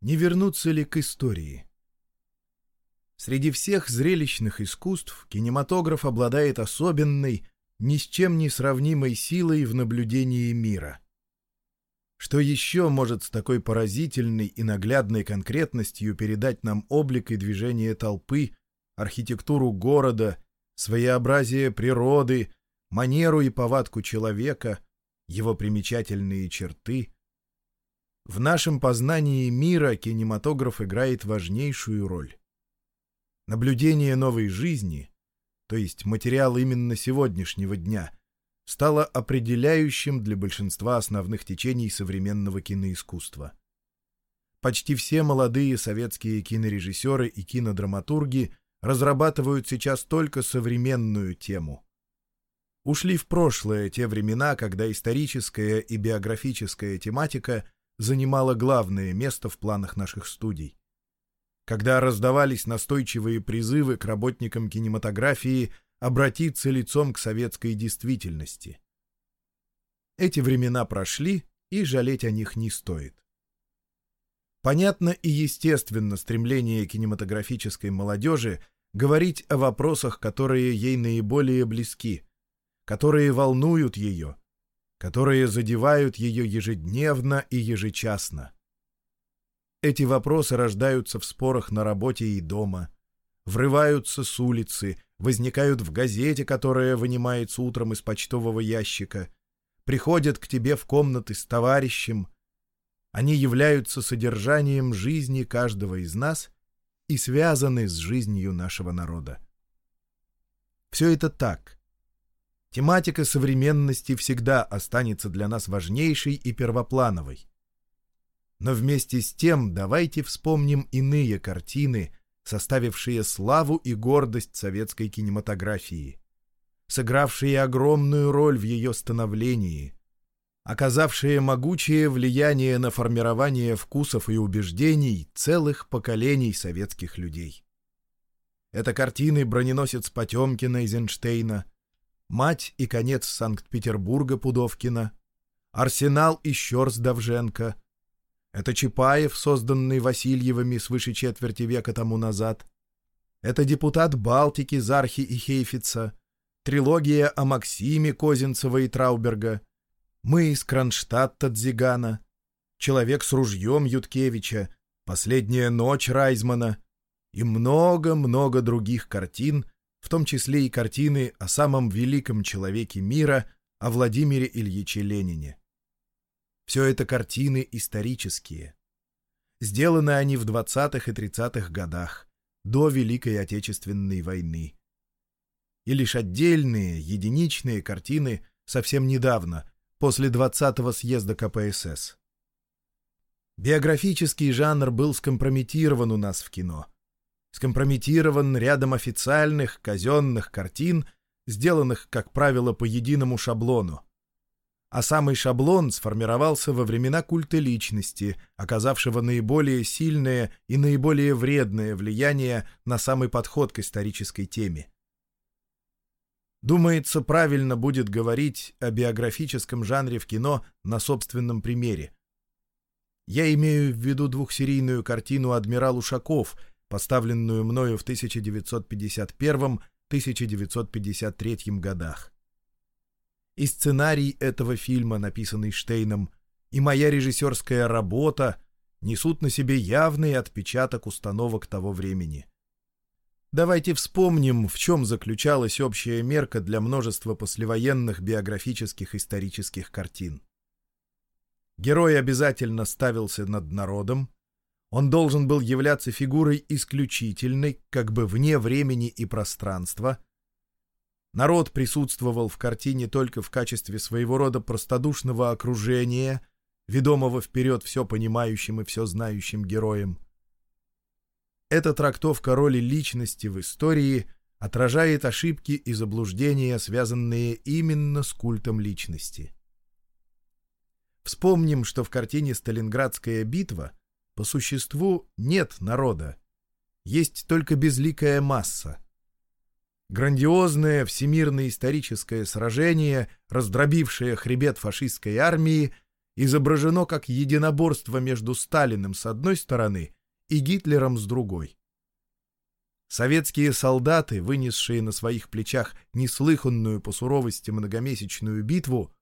Не вернуться ли к истории? Среди всех зрелищных искусств кинематограф обладает особенной, ни с чем не сравнимой силой в наблюдении мира. Что еще может с такой поразительной и наглядной конкретностью передать нам облик и движение толпы, архитектуру города, своеобразие природы, манеру и повадку человека, его примечательные черты — в нашем познании мира кинематограф играет важнейшую роль. Наблюдение новой жизни, то есть материал именно сегодняшнего дня, стало определяющим для большинства основных течений современного киноискусства. Почти все молодые советские кинорежиссеры и кинодраматурги разрабатывают сейчас только современную тему. Ушли в прошлое те времена, когда историческая и биографическая тематика – занимала главное место в планах наших студий. Когда раздавались настойчивые призывы к работникам кинематографии обратиться лицом к советской действительности. Эти времена прошли, и жалеть о них не стоит. Понятно и естественно стремление кинематографической молодежи говорить о вопросах, которые ей наиболее близки, которые волнуют ее, которые задевают ее ежедневно и ежечасно. Эти вопросы рождаются в спорах на работе и дома, врываются с улицы, возникают в газете, которая вынимается утром из почтового ящика, приходят к тебе в комнаты с товарищем. Они являются содержанием жизни каждого из нас и связаны с жизнью нашего народа. Все это так — Тематика современности всегда останется для нас важнейшей и первоплановой. Но вместе с тем давайте вспомним иные картины, составившие славу и гордость советской кинематографии, сыгравшие огромную роль в ее становлении, оказавшие могучее влияние на формирование вкусов и убеждений целых поколений советских людей. Это картины «Броненосец Потемкина» Эйзенштейна, «Мать и конец Санкт-Петербурга» Пудовкина, «Арсенал и Щерс Давженко». Это Чапаев, созданный Васильевыми свыше четверти века тому назад. Это депутат Балтики Зархи и Хейфица, трилогия о Максиме Козинцева и Трауберга, мы из Кронштадта Дзигана, человек с ружьем Юткевича, последняя ночь Райзмана. И много-много других картин, в том числе и картины о самом великом человеке мира, о Владимире Ильиче Ленине. Все это картины исторические. Сделаны они в 20-х и 30-х годах, до Великой Отечественной войны. И лишь отдельные, единичные картины совсем недавно, после 20-го съезда КПСС. Биографический жанр был скомпрометирован у нас в кино — скомпрометирован рядом официальных казенных картин, сделанных, как правило, по единому шаблону. А самый шаблон сформировался во времена культа личности, оказавшего наиболее сильное и наиболее вредное влияние на самый подход к исторической теме. Думается, правильно будет говорить о биографическом жанре в кино на собственном примере. Я имею в виду двухсерийную картину «Адмирал Ушаков», поставленную мною в 1951-1953 годах. И сценарий этого фильма, написанный Штейном, и моя режиссерская работа несут на себе явный отпечаток установок того времени. Давайте вспомним, в чем заключалась общая мерка для множества послевоенных биографических исторических картин. Герой обязательно ставился над народом, он должен был являться фигурой исключительной, как бы вне времени и пространства. Народ присутствовал в картине только в качестве своего рода простодушного окружения, ведомого вперед все понимающим и все знающим героем. Эта трактовка роли личности в истории отражает ошибки и заблуждения, связанные именно с культом личности. Вспомним, что в картине «Сталинградская битва» По существу нет народа. Есть только безликая масса. Грандиозное всемирное историческое сражение, раздробившее хребет фашистской армии, изображено как единоборство между Сталиным с одной стороны и Гитлером с другой. Советские солдаты, вынесшие на своих плечах неслыханную по суровости многомесячную битву,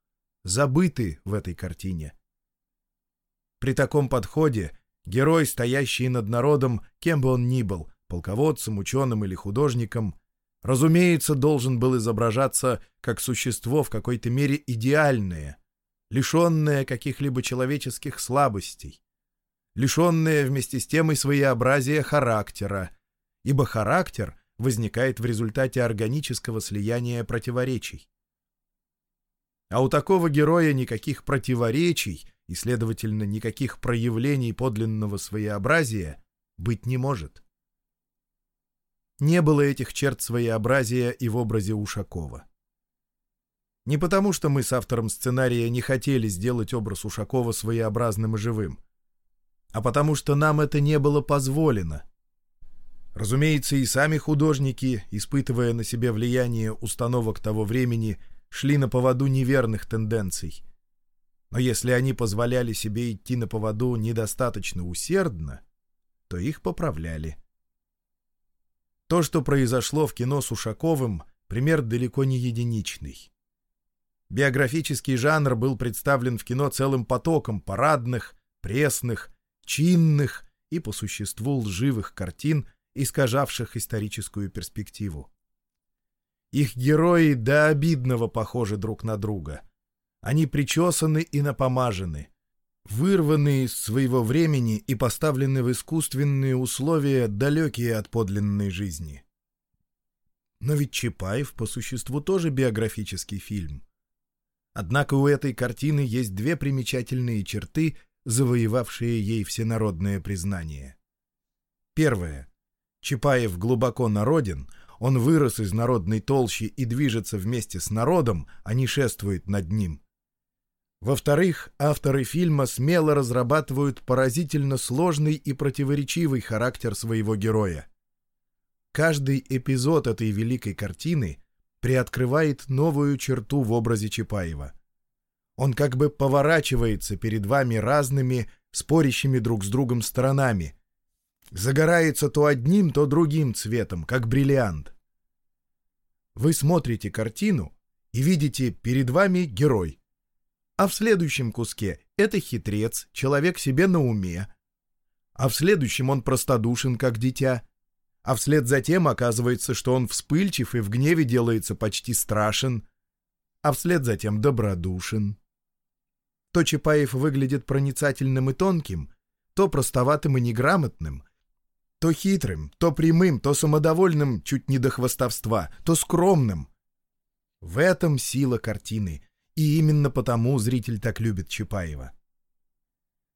забыты в этой картине. При таком подходе герой, стоящий над народом, кем бы он ни был, полководцем, ученым или художником, разумеется, должен был изображаться как существо в какой-то мере идеальное, лишенное каких-либо человеческих слабостей, лишенное вместе с тем и своеобразия характера, ибо характер возникает в результате органического слияния противоречий. А у такого героя никаких противоречий и, следовательно, никаких проявлений подлинного своеобразия быть не может. Не было этих черт своеобразия и в образе Ушакова. Не потому, что мы с автором сценария не хотели сделать образ Ушакова своеобразным и живым, а потому что нам это не было позволено, Разумеется, и сами художники, испытывая на себе влияние установок того времени, шли на поводу неверных тенденций. Но если они позволяли себе идти на поводу недостаточно усердно, то их поправляли. То, что произошло в кино с Ушаковым, пример далеко не единичный. Биографический жанр был представлен в кино целым потоком парадных, пресных, чинных и, по существу, лживых картин — искажавших историческую перспективу. Их герои до обидного похожи друг на друга. Они причесаны и напомажены, вырваны из своего времени и поставлены в искусственные условия, далекие от подлинной жизни. Но ведь Чапаев по существу тоже биографический фильм. Однако у этой картины есть две примечательные черты, завоевавшие ей всенародное признание. Первое. Чапаев глубоко народен, он вырос из народной толщи и движется вместе с народом, а не шествует над ним. Во-вторых, авторы фильма смело разрабатывают поразительно сложный и противоречивый характер своего героя. Каждый эпизод этой великой картины приоткрывает новую черту в образе Чапаева. Он как бы поворачивается перед вами разными, спорящими друг с другом сторонами, загорается то одним, то другим цветом, как бриллиант. Вы смотрите картину и видите перед вами герой. А в следующем куске это хитрец, человек себе на уме. А в следующем он простодушен, как дитя. А вслед за тем оказывается, что он вспыльчив и в гневе делается почти страшен. А вслед за тем добродушен. То Чапаев выглядит проницательным и тонким, то простоватым и неграмотным, то хитрым, то прямым, то самодовольным чуть не до хвостовства, то скромным. В этом сила картины, и именно потому зритель так любит Чапаева.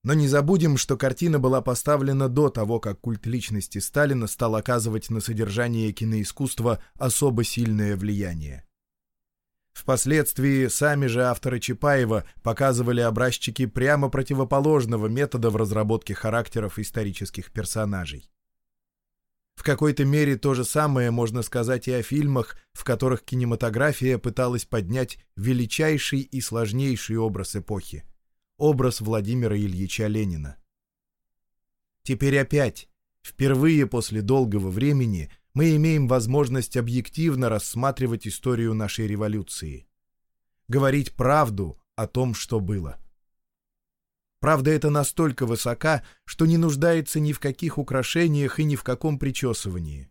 Но не забудем, что картина была поставлена до того, как культ личности Сталина стал оказывать на содержание киноискусства особо сильное влияние. Впоследствии сами же авторы Чапаева показывали образчики прямо противоположного метода в разработке характеров исторических персонажей. В какой-то мере то же самое можно сказать и о фильмах, в которых кинематография пыталась поднять величайший и сложнейший образ эпохи — образ Владимира Ильича Ленина. Теперь опять, впервые после долгого времени, мы имеем возможность объективно рассматривать историю нашей революции. Говорить правду о том, что было. Правда, это настолько высока, что не нуждается ни в каких украшениях и ни в каком причесывании.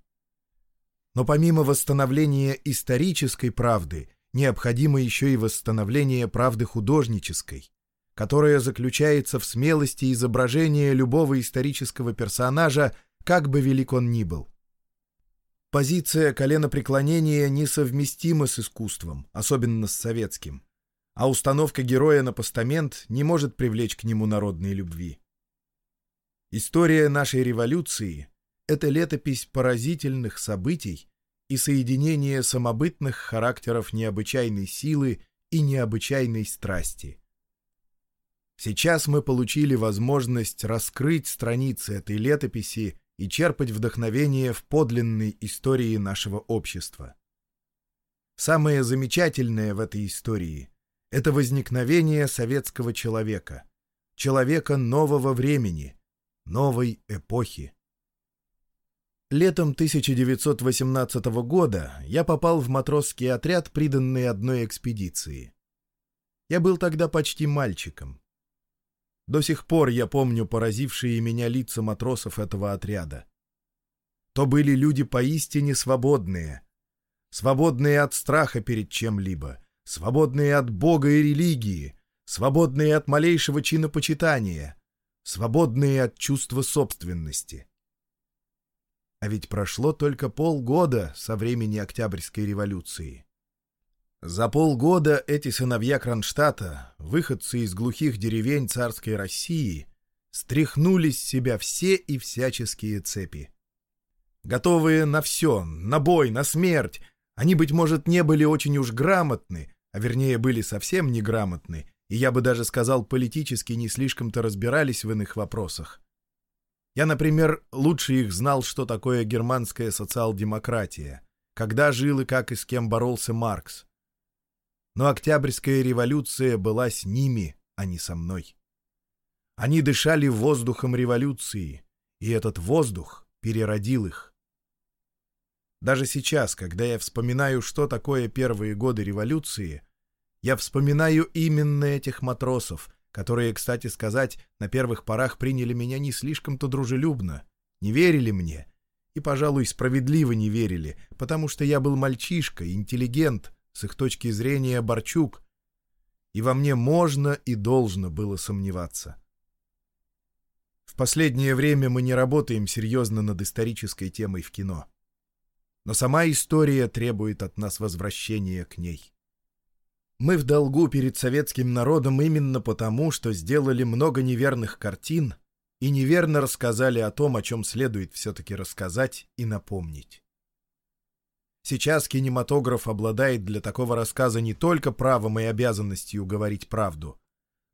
Но помимо восстановления исторической правды, необходимо еще и восстановление правды художнической, которая заключается в смелости изображения любого исторического персонажа, как бы велик он ни был. Позиция коленопреклонения несовместима с искусством, особенно с советским а установка героя на постамент не может привлечь к нему народной любви. История нашей революции — это летопись поразительных событий и соединение самобытных характеров необычайной силы и необычайной страсти. Сейчас мы получили возможность раскрыть страницы этой летописи и черпать вдохновение в подлинной истории нашего общества. Самое замечательное в этой истории Это возникновение советского человека, человека нового времени, новой эпохи. Летом 1918 года я попал в матросский отряд, приданный одной экспедиции. Я был тогда почти мальчиком. До сих пор я помню поразившие меня лица матросов этого отряда. То были люди поистине свободные, свободные от страха перед чем-либо, свободные от Бога и религии, свободные от малейшего чинопочитания, свободные от чувства собственности. А ведь прошло только полгода со времени Октябрьской революции. За полгода эти сыновья Кронштадта, выходцы из глухих деревень царской России, стряхнули с себя все и всяческие цепи. Готовые на все, на бой, на смерть, они, быть может, не были очень уж грамотны, а вернее были совсем неграмотны, и я бы даже сказал, политически не слишком-то разбирались в иных вопросах. Я, например, лучше их знал, что такое германская социал-демократия, когда жил и как и с кем боролся Маркс. Но Октябрьская революция была с ними, а не со мной. Они дышали воздухом революции, и этот воздух переродил их. Даже сейчас, когда я вспоминаю, что такое первые годы революции, я вспоминаю именно этих матросов, которые, кстати сказать, на первых порах приняли меня не слишком-то дружелюбно, не верили мне и, пожалуй, справедливо не верили, потому что я был мальчишка, интеллигент, с их точки зрения Борчук, и во мне можно и должно было сомневаться. В последнее время мы не работаем серьезно над исторической темой в кино но сама история требует от нас возвращения к ней. Мы в долгу перед советским народом именно потому, что сделали много неверных картин и неверно рассказали о том, о чем следует все-таки рассказать и напомнить. Сейчас кинематограф обладает для такого рассказа не только правом и обязанностью говорить правду,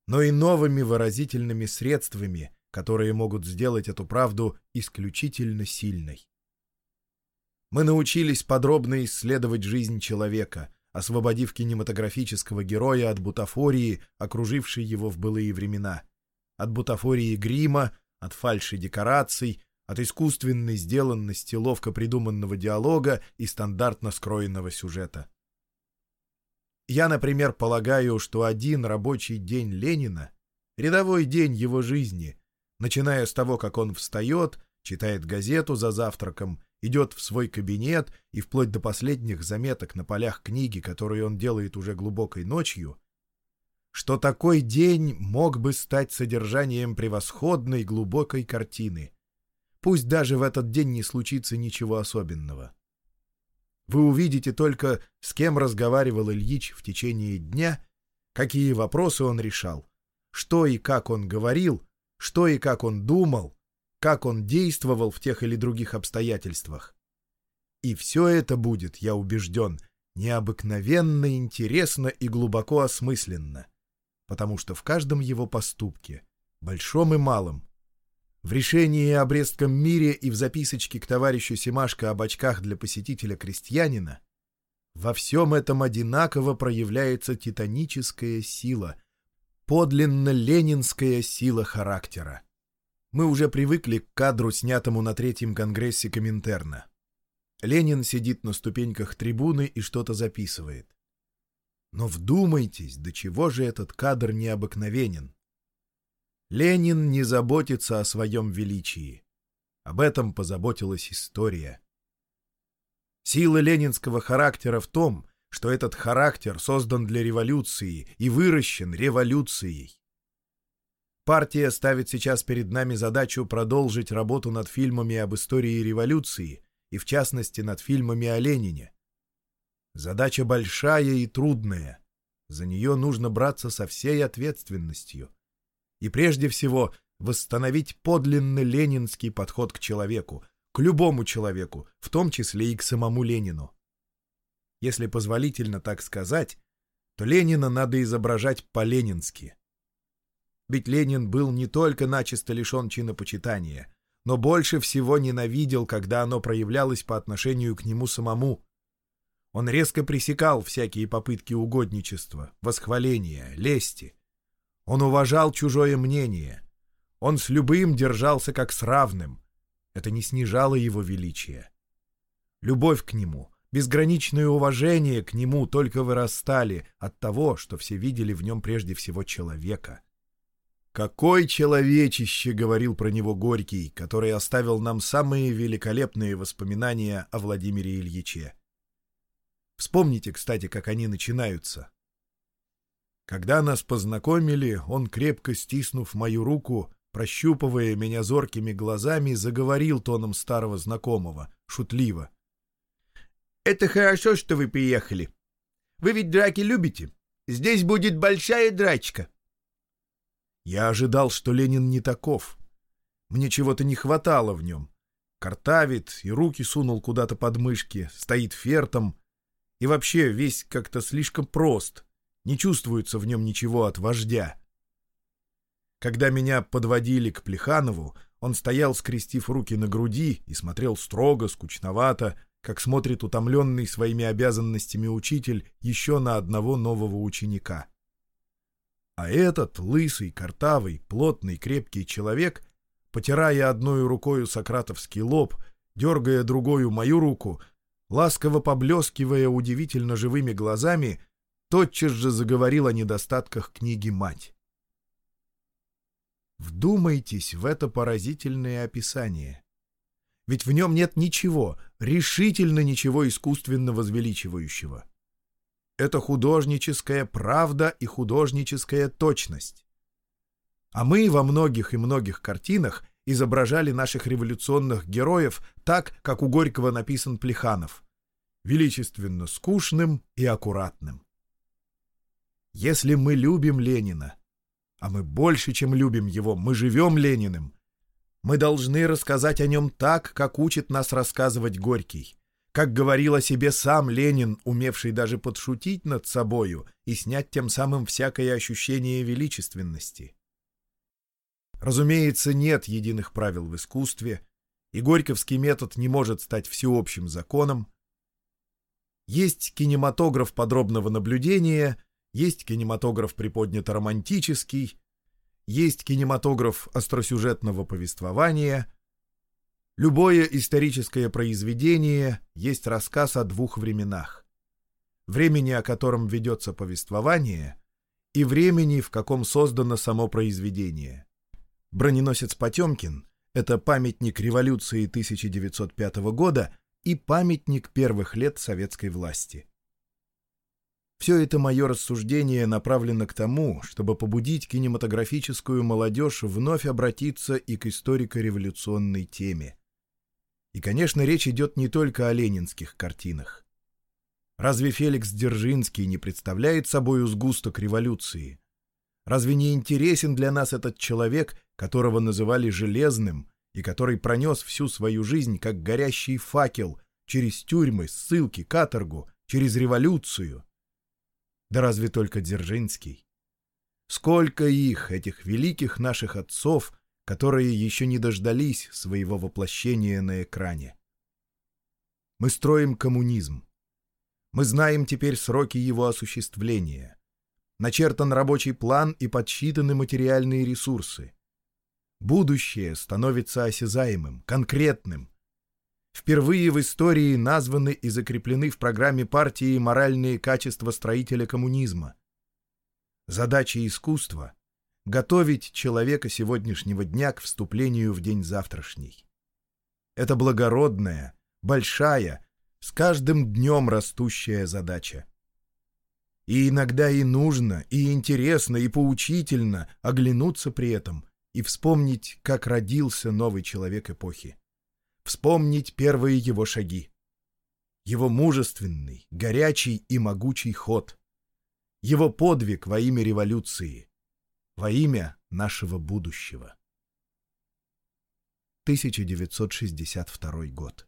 но и новыми выразительными средствами, которые могут сделать эту правду исключительно сильной. Мы научились подробно исследовать жизнь человека, освободив кинематографического героя от бутафории, окружившей его в былые времена. От бутафории грима, от фальши декораций, от искусственной сделанности ловко придуманного диалога и стандартно скроенного сюжета. Я, например, полагаю, что один рабочий день Ленина, рядовой день его жизни, начиная с того, как он встает, читает газету за завтраком идет в свой кабинет и вплоть до последних заметок на полях книги, которые он делает уже глубокой ночью, что такой день мог бы стать содержанием превосходной глубокой картины. Пусть даже в этот день не случится ничего особенного. Вы увидите только, с кем разговаривал Ильич в течение дня, какие вопросы он решал, что и как он говорил, что и как он думал, как он действовал в тех или других обстоятельствах. И все это будет, я убежден, необыкновенно интересно и глубоко осмысленно, потому что в каждом его поступке, большом и малом, в решении о Брестском мире и в записочке к товарищу Семашко об очках для посетителя-крестьянина, во всем этом одинаково проявляется титаническая сила, подлинно ленинская сила характера. Мы уже привыкли к кадру, снятому на третьем конгрессе Коминтерна. Ленин сидит на ступеньках трибуны и что-то записывает. Но вдумайтесь, до чего же этот кадр необыкновенен. Ленин не заботится о своем величии. Об этом позаботилась история. Сила ленинского характера в том, что этот характер создан для революции и выращен революцией. Партия ставит сейчас перед нами задачу продолжить работу над фильмами об истории революции и, в частности, над фильмами о Ленине. Задача большая и трудная. За нее нужно браться со всей ответственностью. И прежде всего восстановить подлинно ленинский подход к человеку, к любому человеку, в том числе и к самому Ленину. Если позволительно так сказать, то Ленина надо изображать по-ленински. Ведь Ленин был не только начисто лишен чинопочитания, но больше всего ненавидел, когда оно проявлялось по отношению к нему самому. Он резко пресекал всякие попытки угодничества, восхваления, лести. Он уважал чужое мнение. Он с любым держался как с равным. Это не снижало его величия. Любовь к нему, безграничное уважение к нему только вырастали от того, что все видели в нем прежде всего человека. «Какой человечище!» — говорил про него Горький, который оставил нам самые великолепные воспоминания о Владимире Ильиче. Вспомните, кстати, как они начинаются. Когда нас познакомили, он, крепко стиснув мою руку, прощупывая меня зоркими глазами, заговорил тоном старого знакомого, шутливо. «Это хорошо, что вы приехали. Вы ведь драки любите. Здесь будет большая драчка». Я ожидал, что Ленин не таков. Мне чего-то не хватало в нем. Картавит и руки сунул куда-то под мышки, стоит фертом, и вообще весь как-то слишком прост, не чувствуется в нем ничего от вождя. Когда меня подводили к Плеханову, он стоял, скрестив руки на груди, и смотрел строго, скучновато, как смотрит утомленный своими обязанностями учитель еще на одного нового ученика. А этот, лысый, картавый, плотный, крепкий человек, потирая одной рукою сократовский лоб, дергая другую мою руку, ласково поблескивая удивительно живыми глазами, тотчас же заговорил о недостатках книги «Мать». Вдумайтесь в это поразительное описание. Ведь в нем нет ничего, решительно ничего искусственно возвеличивающего. Это художническая правда и художническая точность. А мы во многих и многих картинах изображали наших революционных героев так, как у Горького написан Плеханов, величественно скучным и аккуратным. Если мы любим Ленина, а мы больше, чем любим его, мы живем Лениным, мы должны рассказать о нем так, как учит нас рассказывать Горький, как говорил о себе сам Ленин, умевший даже подшутить над собою и снять тем самым всякое ощущение величественности. Разумеется, нет единых правил в искусстве, и горьковский метод не может стать всеобщим законом. Есть кинематограф подробного наблюдения, есть кинематограф приподнято-романтический, есть кинематограф остросюжетного повествования. Любое историческое произведение есть рассказ о двух временах. Времени, о котором ведется повествование, и времени, в каком создано само произведение. Броненосец Потемкин — это памятник революции 1905 года и памятник первых лет советской власти. Все это мое рассуждение направлено к тому, чтобы побудить кинематографическую молодежь вновь обратиться и к историко-революционной теме. И, конечно, речь идет не только о ленинских картинах. Разве Феликс Дзержинский не представляет собой сгусток революции? Разве не интересен для нас этот человек, которого называли Железным, и который пронес всю свою жизнь как горящий факел через тюрьмы, ссылки, каторгу, через революцию? Да разве только Дзержинский? Сколько их, этих великих наших отцов, которые еще не дождались своего воплощения на экране? Мы строим коммунизм. Мы знаем теперь сроки его осуществления начертан рабочий план и подсчитаны материальные ресурсы. Будущее становится осязаемым, конкретным. Впервые в истории названы и закреплены в программе партии моральные качества строителя коммунизма. Задача искусства — готовить человека сегодняшнего дня к вступлению в день завтрашний. Это благородная, большая, с каждым днем растущая задача. И иногда и нужно, и интересно, и поучительно оглянуться при этом и вспомнить, как родился новый человек эпохи. Вспомнить первые его шаги. Его мужественный, горячий и могучий ход. Его подвиг во имя революции. Во имя нашего будущего. 1962 год.